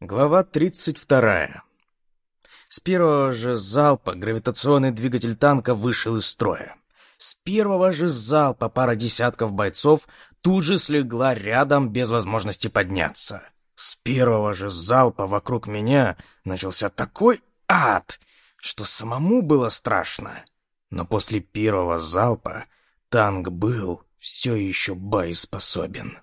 Глава 32. С первого же залпа гравитационный двигатель танка вышел из строя. С первого же залпа пара десятков бойцов тут же слегла рядом без возможности подняться. С первого же залпа вокруг меня начался такой ад, что самому было страшно. Но после первого залпа танк был все еще боеспособен.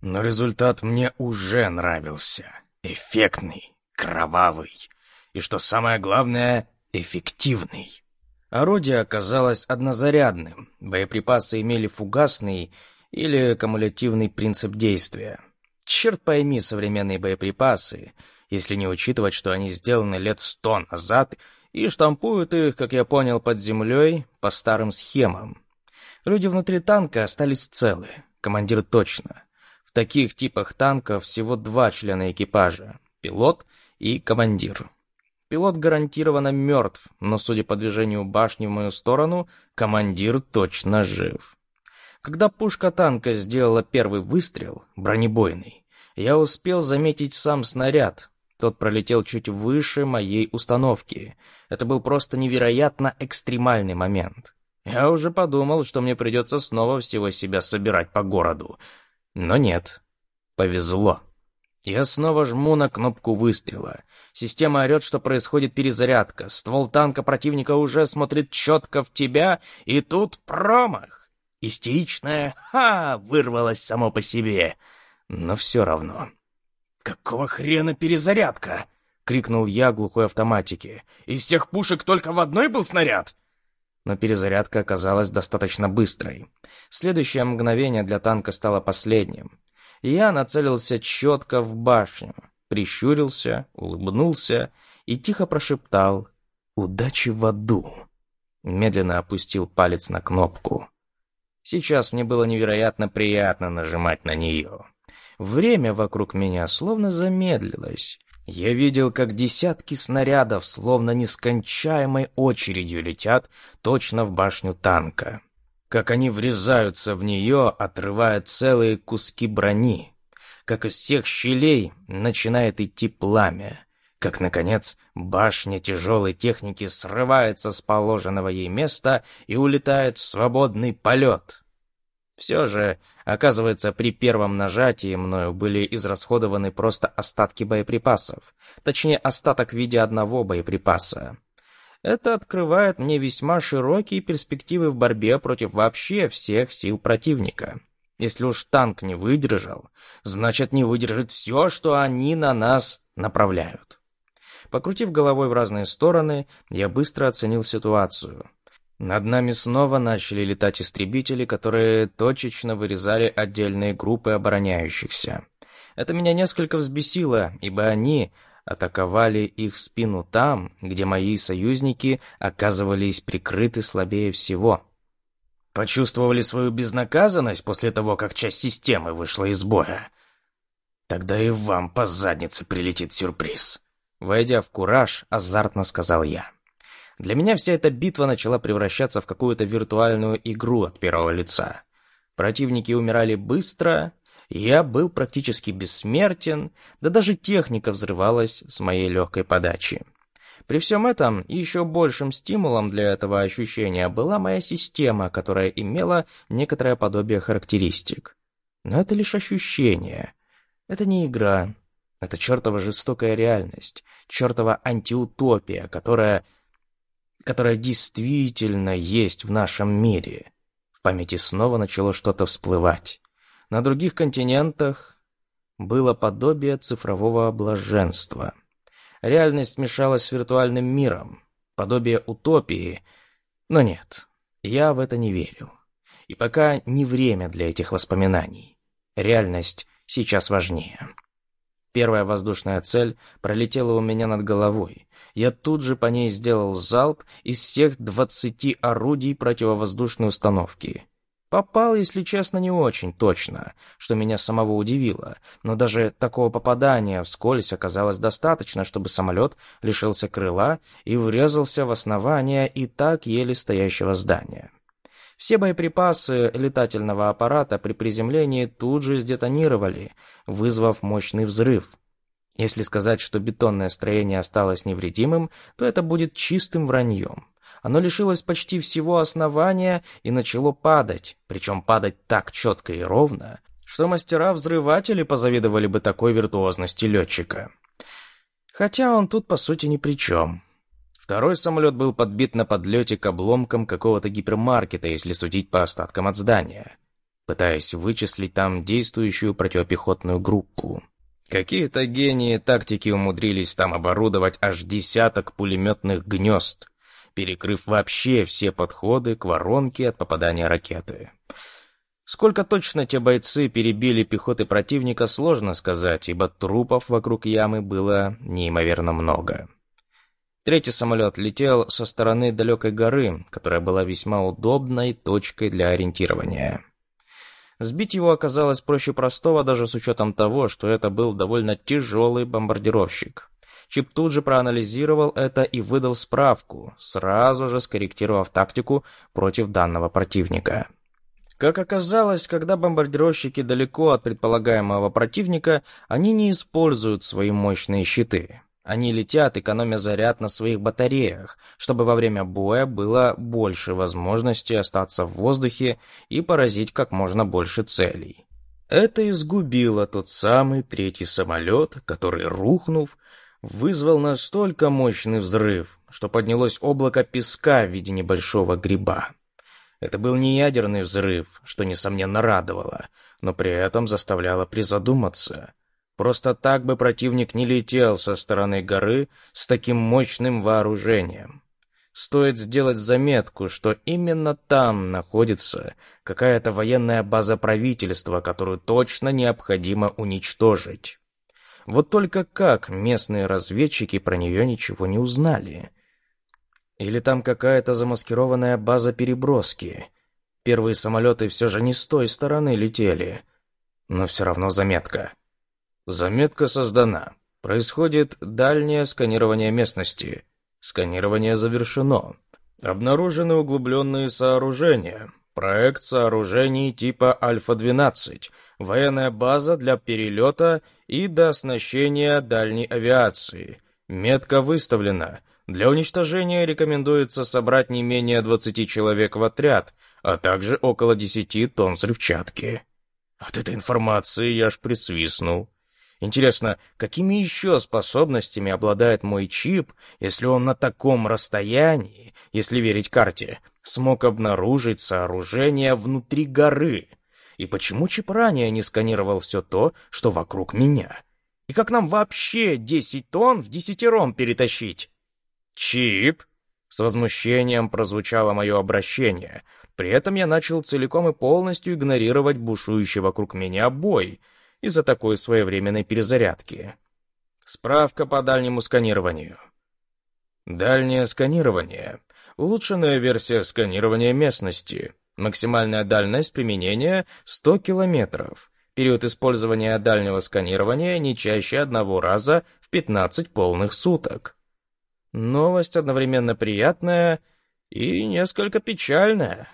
Но результат мне уже нравился. Эффектный, кровавый и, что самое главное, эффективный. Орудие оказалось однозарядным, боеприпасы имели фугасный или кумулятивный принцип действия. Черт пойми современные боеприпасы, если не учитывать, что они сделаны лет сто назад и штампуют их, как я понял, под землей по старым схемам. Люди внутри танка остались целы, командир точно. В таких типах танков всего два члена экипажа — пилот и командир. Пилот гарантированно мертв, но, судя по движению башни в мою сторону, командир точно жив. Когда пушка танка сделала первый выстрел, бронебойный, я успел заметить сам снаряд. Тот пролетел чуть выше моей установки. Это был просто невероятно экстремальный момент. Я уже подумал, что мне придется снова всего себя собирать по городу, но нет. Повезло. Я снова жму на кнопку выстрела. Система орет, что происходит перезарядка. Ствол танка противника уже смотрит четко в тебя, и тут промах. Истеричное «Ха!» вырвалось само по себе. Но все равно. «Какого хрена перезарядка?» — крикнул я глухой автоматике. «Из всех пушек только в одной был снаряд?» Но перезарядка оказалась достаточно быстрой. Следующее мгновение для танка стало последним. Я нацелился четко в башню, прищурился, улыбнулся и тихо прошептал «Удачи в аду!». Медленно опустил палец на кнопку. Сейчас мне было невероятно приятно нажимать на нее. Время вокруг меня словно замедлилось. Я видел, как десятки снарядов, словно нескончаемой очередью, летят точно в башню танка. Как они врезаются в нее, отрывая целые куски брони. Как из всех щелей начинает идти пламя. Как, наконец, башня тяжелой техники срывается с положенного ей места и улетает в свободный полет. Все же, оказывается, при первом нажатии мною были израсходованы просто остатки боеприпасов. Точнее, остаток в виде одного боеприпаса. Это открывает мне весьма широкие перспективы в борьбе против вообще всех сил противника. Если уж танк не выдержал, значит не выдержит все, что они на нас направляют. Покрутив головой в разные стороны, я быстро оценил ситуацию. Над нами снова начали летать истребители, которые точечно вырезали отдельные группы обороняющихся. Это меня несколько взбесило, ибо они атаковали их спину там, где мои союзники оказывались прикрыты слабее всего. Почувствовали свою безнаказанность после того, как часть системы вышла из боя? Тогда и вам по заднице прилетит сюрприз. Войдя в кураж, азартно сказал я. Для меня вся эта битва начала превращаться в какую-то виртуальную игру от первого лица. Противники умирали быстро, я был практически бессмертен, да даже техника взрывалась с моей легкой подачи. При всем этом еще большим стимулом для этого ощущения была моя система, которая имела некоторое подобие характеристик. Но это лишь ощущение. Это не игра. Это чертова жестокая реальность, чертова антиутопия, которая которая действительно есть в нашем мире. В памяти снова начало что-то всплывать. На других континентах было подобие цифрового блаженства. Реальность смешалась с виртуальным миром, подобие утопии. Но нет, я в это не верил. И пока не время для этих воспоминаний. Реальность сейчас важнее. Первая воздушная цель пролетела у меня над головой. Я тут же по ней сделал залп из всех двадцати орудий противовоздушной установки. Попал, если честно, не очень точно, что меня самого удивило, но даже такого попадания вскользь оказалось достаточно, чтобы самолет лишился крыла и врезался в основание и так еле стоящего здания. Все боеприпасы летательного аппарата при приземлении тут же сдетонировали, вызвав мощный взрыв. Если сказать, что бетонное строение осталось невредимым, то это будет чистым враньем. Оно лишилось почти всего основания и начало падать, причем падать так четко и ровно, что мастера-взрыватели позавидовали бы такой виртуозности летчика. Хотя он тут, по сути, ни при чем. Второй самолет был подбит на подлете к обломкам какого-то гипермаркета, если судить по остаткам от здания, пытаясь вычислить там действующую противопехотную группу. Какие-то гении тактики умудрились там оборудовать аж десяток пулеметных гнезд, перекрыв вообще все подходы к воронке от попадания ракеты. Сколько точно те бойцы перебили пехоты противника, сложно сказать, ибо трупов вокруг ямы было неимоверно много. Третий самолет летел со стороны далекой горы, которая была весьма удобной точкой для ориентирования. Сбить его оказалось проще простого, даже с учетом того, что это был довольно тяжелый бомбардировщик. Чип тут же проанализировал это и выдал справку, сразу же скорректировав тактику против данного противника. Как оказалось, когда бомбардировщики далеко от предполагаемого противника, они не используют свои мощные щиты. Они летят, экономя заряд на своих батареях, чтобы во время боя было больше возможностей остаться в воздухе и поразить как можно больше целей. Это изгубило тот самый третий самолет, который, рухнув, вызвал настолько мощный взрыв, что поднялось облако песка в виде небольшого гриба. Это был не ядерный взрыв, что, несомненно, радовало, но при этом заставляло призадуматься. Просто так бы противник не летел со стороны горы с таким мощным вооружением. Стоит сделать заметку, что именно там находится какая-то военная база правительства, которую точно необходимо уничтожить. Вот только как местные разведчики про нее ничего не узнали? Или там какая-то замаскированная база переброски. Первые самолеты все же не с той стороны летели. Но все равно заметка. Заметка создана. Происходит дальнее сканирование местности. Сканирование завершено. Обнаружены углубленные сооружения. Проект сооружений типа Альфа-12. Военная база для перелета и дооснащения дальней авиации. Метка выставлена. Для уничтожения рекомендуется собрать не менее 20 человек в отряд, а также около 10 тонн взрывчатки. От этой информации я аж присвистнул. Интересно, какими еще способностями обладает мой чип, если он на таком расстоянии, если верить карте, смог обнаружить сооружение внутри горы? И почему чип ранее не сканировал все то, что вокруг меня? И как нам вообще 10 тонн в десятером перетащить? «Чип!» С возмущением прозвучало мое обращение. При этом я начал целиком и полностью игнорировать бушующий вокруг меня бой из-за такой своевременной перезарядки. Справка по дальнему сканированию. Дальнее сканирование. Улучшенная версия сканирования местности. Максимальная дальность применения 100 километров. Период использования дальнего сканирования не чаще одного раза в 15 полных суток. Новость одновременно приятная и несколько печальная.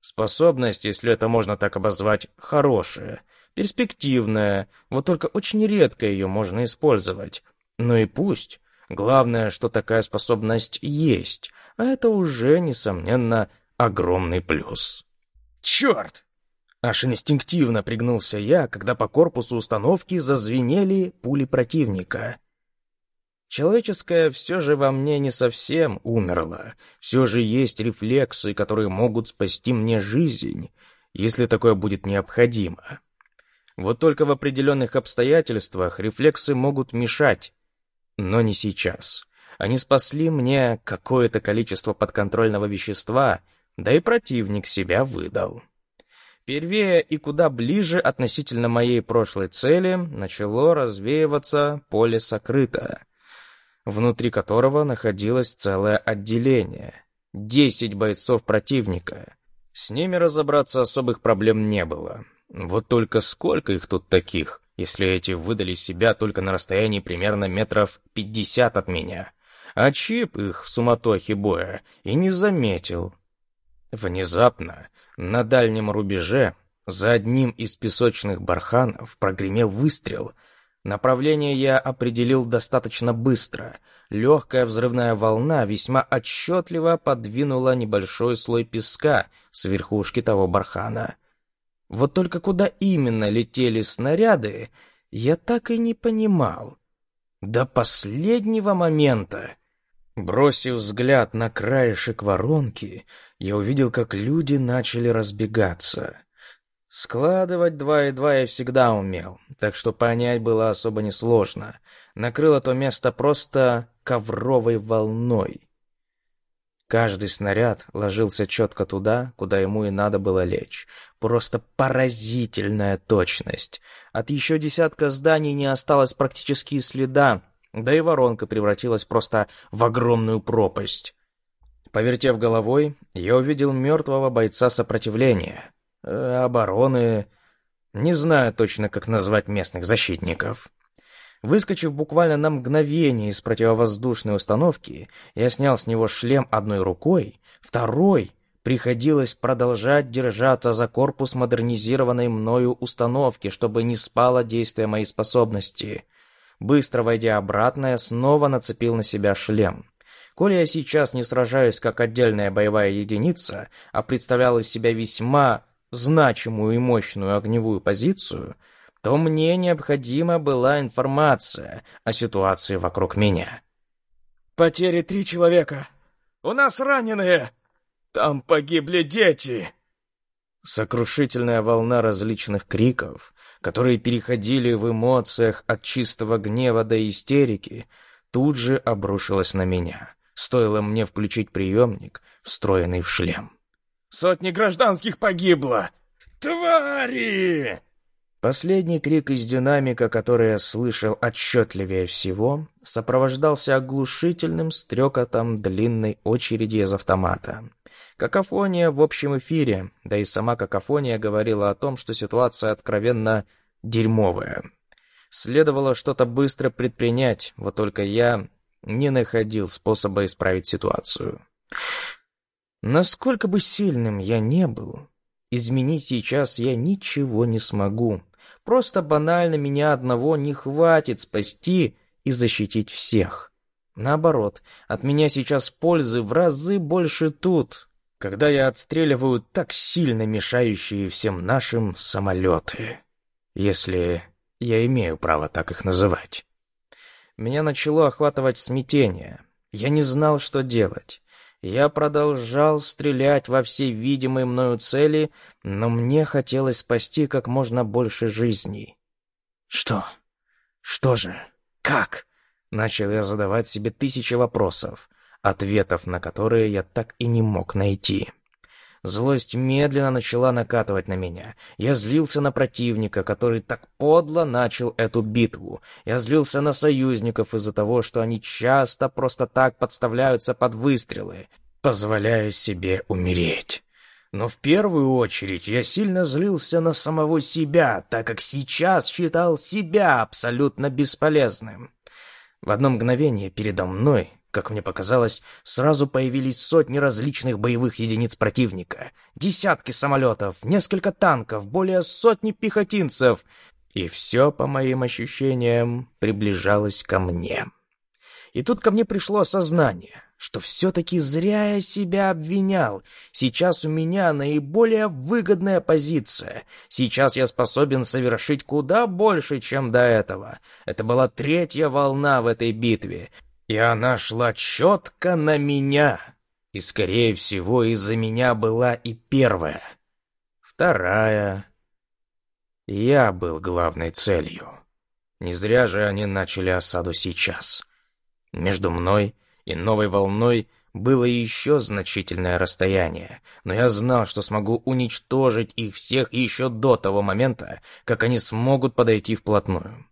Способность, если это можно так обозвать, хорошая, перспективная, вот только очень редко ее можно использовать. Ну и пусть. Главное, что такая способность есть, а это уже, несомненно, огромный плюс. Черт! Аж инстинктивно пригнулся я, когда по корпусу установки зазвенели пули противника. Человеческое все же во мне не совсем умерло. Все же есть рефлексы, которые могут спасти мне жизнь, если такое будет необходимо. Вот только в определенных обстоятельствах рефлексы могут мешать. Но не сейчас. Они спасли мне какое-то количество подконтрольного вещества, да и противник себя выдал. Первее и куда ближе относительно моей прошлой цели начало развеиваться поле сокрыто — внутри которого находилось целое отделение. Десять бойцов противника. С ними разобраться особых проблем не было. Вот только сколько их тут таких, если эти выдали себя только на расстоянии примерно метров пятьдесят от меня. А Чип их в суматохе боя и не заметил. Внезапно, на дальнем рубеже, за одним из песочных барханов прогремел выстрел — Направление я определил достаточно быстро. Легкая взрывная волна весьма отчетливо подвинула небольшой слой песка с верхушки того бархана. Вот только куда именно летели снаряды, я так и не понимал. До последнего момента. Бросив взгляд на краешек воронки, я увидел, как люди начали разбегаться. Складывать два и два я всегда умел, так что понять было особо несложно. Накрыло то место просто ковровой волной. Каждый снаряд ложился четко туда, куда ему и надо было лечь. Просто поразительная точность. От еще десятка зданий не осталось практически и следа, да и воронка превратилась просто в огромную пропасть. Повертев головой, я увидел мертвого бойца сопротивления — Э, обороны... Не знаю точно, как назвать местных защитников. Выскочив буквально на мгновение из противовоздушной установки, я снял с него шлем одной рукой, второй приходилось продолжать держаться за корпус модернизированной мною установки, чтобы не спало действие моей способности. Быстро войдя обратно, я снова нацепил на себя шлем. Коли я сейчас не сражаюсь как отдельная боевая единица, а представлял из себя весьма значимую и мощную огневую позицию, то мне необходима была информация о ситуации вокруг меня. «Потери три человека. У нас раненые. Там погибли дети». Сокрушительная волна различных криков, которые переходили в эмоциях от чистого гнева до истерики, тут же обрушилась на меня. Стоило мне включить приемник, встроенный в шлем. Сотни гражданских погибло! Твари!» Последний крик из динамика, который я слышал отчетливее всего, сопровождался оглушительным стрекотом длинной очереди из автомата. Какофония в общем эфире, да и сама какофония говорила о том, что ситуация откровенно дерьмовая. Следовало что-то быстро предпринять, вот только я не находил способа исправить ситуацию. Насколько бы сильным я не был, изменить сейчас я ничего не смогу. Просто банально меня одного не хватит спасти и защитить всех. Наоборот, от меня сейчас пользы в разы больше тут, когда я отстреливаю так сильно мешающие всем нашим самолеты. Если я имею право так их называть. Меня начало охватывать смятение. Я не знал, что делать. Я продолжал стрелять во все видимые мною цели, но мне хотелось спасти как можно больше жизней. Что? Что же? Как? Начал я задавать себе тысячи вопросов, ответов на которые я так и не мог найти. Злость медленно начала накатывать на меня. Я злился на противника, который так подло начал эту битву. Я злился на союзников из-за того, что они часто просто так подставляются под выстрелы, позволяя себе умереть. Но в первую очередь я сильно злился на самого себя, так как сейчас считал себя абсолютно бесполезным. В одно мгновение передо мной как мне показалось, сразу появились сотни различных боевых единиц противника, десятки самолетов, несколько танков, более сотни пехотинцев, и все, по моим ощущениям, приближалось ко мне. И тут ко мне пришло осознание, что все-таки зря я себя обвинял. Сейчас у меня наиболее выгодная позиция. Сейчас я способен совершить куда больше, чем до этого. Это была третья волна в этой битве. И она шла четко на меня. И, скорее всего, из-за меня была и первая. Вторая. Я был главной целью. Не зря же они начали осаду сейчас. Между мной и новой волной было еще значительное расстояние, но я знал, что смогу уничтожить их всех еще до того момента, как они смогут подойти вплотную.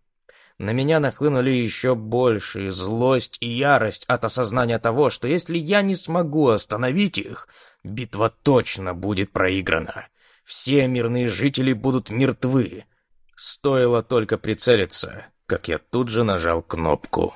На меня нахлынули еще большие злость и ярость от осознания того, что если я не смогу остановить их, битва точно будет проиграна. Все мирные жители будут мертвы. Стоило только прицелиться, как я тут же нажал кнопку.